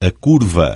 A curva.